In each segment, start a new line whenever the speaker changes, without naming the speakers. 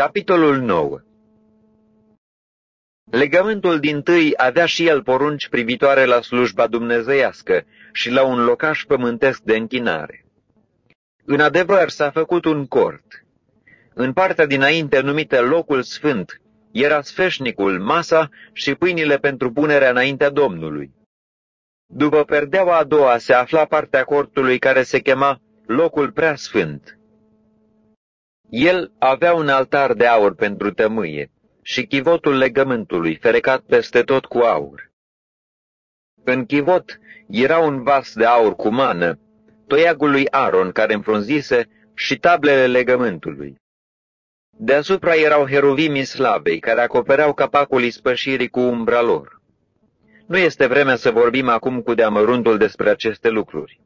Capitolul 9 Legământul din tâi avea și el porunci privitoare la slujba dumnezeiască și la un locaș pământesc de închinare. În adevăr s-a făcut un cort. În partea dinainte numită locul sfânt era sfeșnicul, masa și pâinile pentru punerea înaintea Domnului. După perdeaua a doua se afla partea cortului care se chema locul prea sfânt. El avea un altar de aur pentru tămâie și chivotul legământului, ferecat peste tot cu aur. În chivot era un vas de aur cu mană, toiagul lui Aaron care înfrunzise și tablele legământului. Deasupra erau heruvimii slavei, care acopereau capacul ispășirii cu umbra lor. Nu este vremea să vorbim acum cu deamăruntul despre aceste lucruri.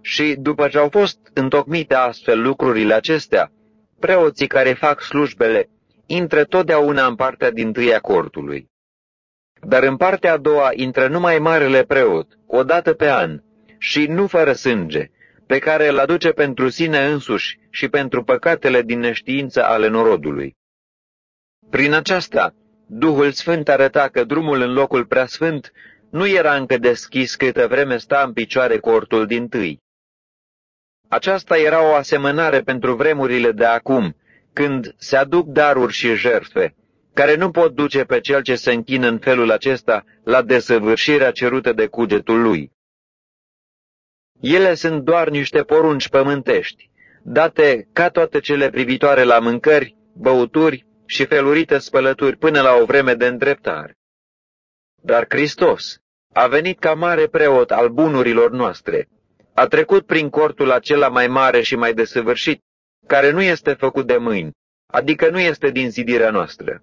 Și după ce au fost întocmite astfel lucrurile acestea, preoții care fac slujbele intră totdeauna în partea din tâia cortului. Dar în partea a doua intră numai marele preot, o dată pe an, și nu fără sânge, pe care îl aduce pentru sine însuși și pentru păcatele din neștiință ale norodului. Prin aceasta, Duhul Sfânt arăta că drumul în locul preasfânt nu era încă deschis câtă vreme sta în picioare cortul din tâi. Aceasta era o asemănare pentru vremurile de acum, când se aduc daruri și jertfe, care nu pot duce pe cel ce se închină în felul acesta la desăvârșirea cerută de cugetul lui. Ele sunt doar niște porunci pământești, date ca toate cele privitoare la mâncări, băuturi și felurite spălături până la o vreme de îndreptare. Dar Hristos a venit ca mare preot al bunurilor noastre, a trecut prin cortul acela mai mare și mai desăvârșit, care nu este făcut de mâini, adică nu este din zidirea noastră.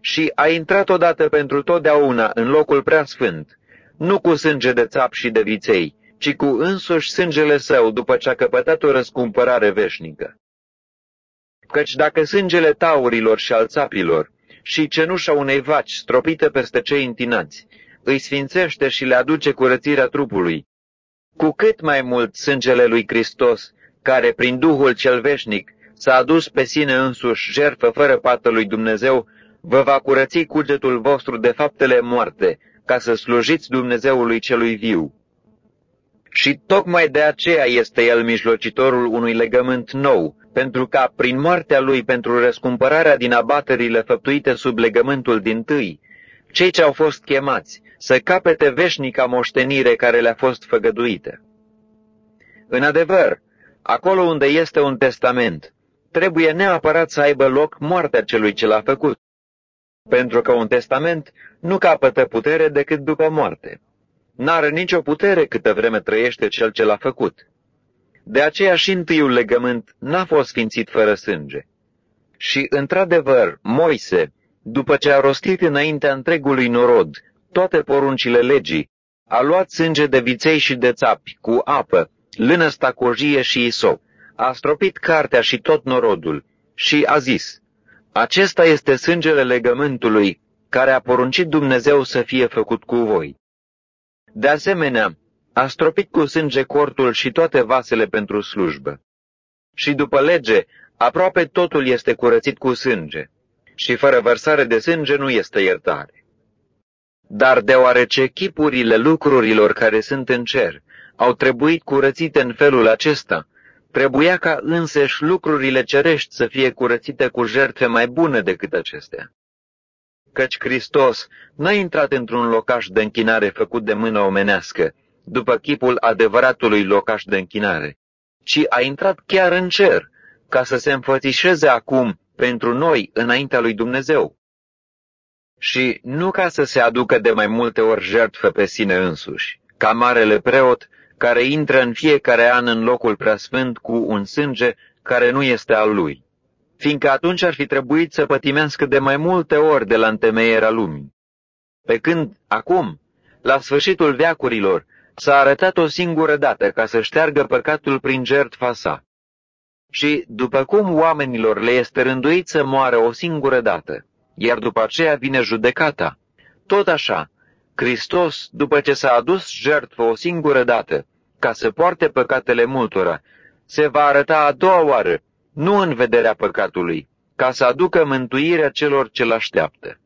Și a intrat odată pentru totdeauna în locul prea sfânt, nu cu sânge de țap și de viței, ci cu însuși sângele său după ce a căpătat o răscumpărare veșnică. Căci dacă sângele taurilor și al țapilor și cenușa unei vaci stropite peste cei întinați îi sfințește și le aduce curățirea trupului, cu cât mai mult sângele lui Hristos, care prin Duhul cel veșnic s-a adus pe sine însuși jertfă fără pată lui Dumnezeu, vă va curăți cugetul vostru de faptele moarte, ca să slujiți Dumnezeului celui viu. Și tocmai de aceea este el mijlocitorul unui legământ nou, pentru ca, prin moartea lui pentru răscumpărarea din abaterile făptuite sub legământul din tâi, cei ce au fost chemați să capete veșnica moștenire care le-a fost făgăduită. În adevăr, acolo unde este un testament, trebuie neapărat să aibă loc moartea celui ce l-a făcut, pentru că un testament nu capătă putere decât după moarte. N-are nicio putere câtă vreme trăiește cel ce l-a făcut. De aceea și întâiul legământ n-a fost sfințit fără sânge. Și, într-adevăr, Moise, după ce a rostit înaintea întregului norod toate poruncile legii, a luat sânge de viței și de țapi, cu apă, lână stacojie și isop, a stropit cartea și tot norodul și a zis, Acesta este sângele legământului care a poruncit Dumnezeu să fie făcut cu voi. De asemenea, a stropit cu sânge cortul și toate vasele pentru slujbă. Și după lege, aproape totul este curățit cu sânge, și fără vărsare de sânge nu este iertare. Dar deoarece chipurile lucrurilor care sunt în cer au trebuit curățite în felul acesta, trebuia ca însăși lucrurile cerești să fie curățite cu jertfe mai bune decât acestea căci Hristos n-a intrat într-un locaș de închinare făcut de mână omenească, după chipul adevăratului locaș de închinare, ci a intrat chiar în cer, ca să se înfățișeze acum pentru noi înaintea lui Dumnezeu. Și nu ca să se aducă de mai multe ori jertfă pe sine însuși, ca marele preot care intră în fiecare an în locul preasfânt cu un sânge care nu este al lui fiindcă atunci ar fi trebuit să pătimească de mai multe ori de la întemeierea lumii. Pe când, acum, la sfârșitul veacurilor, s-a arătat o singură dată ca să șteargă păcatul prin jertfa sa. Și, după cum oamenilor le este rânduit să moară o singură dată, iar după aceea vine judecata, tot așa, Hristos, după ce s-a adus jertfă o singură dată, ca să poarte păcatele multora, se va arăta a doua oară nu în vederea păcatului, ca să aducă mântuirea celor ce-l așteaptă.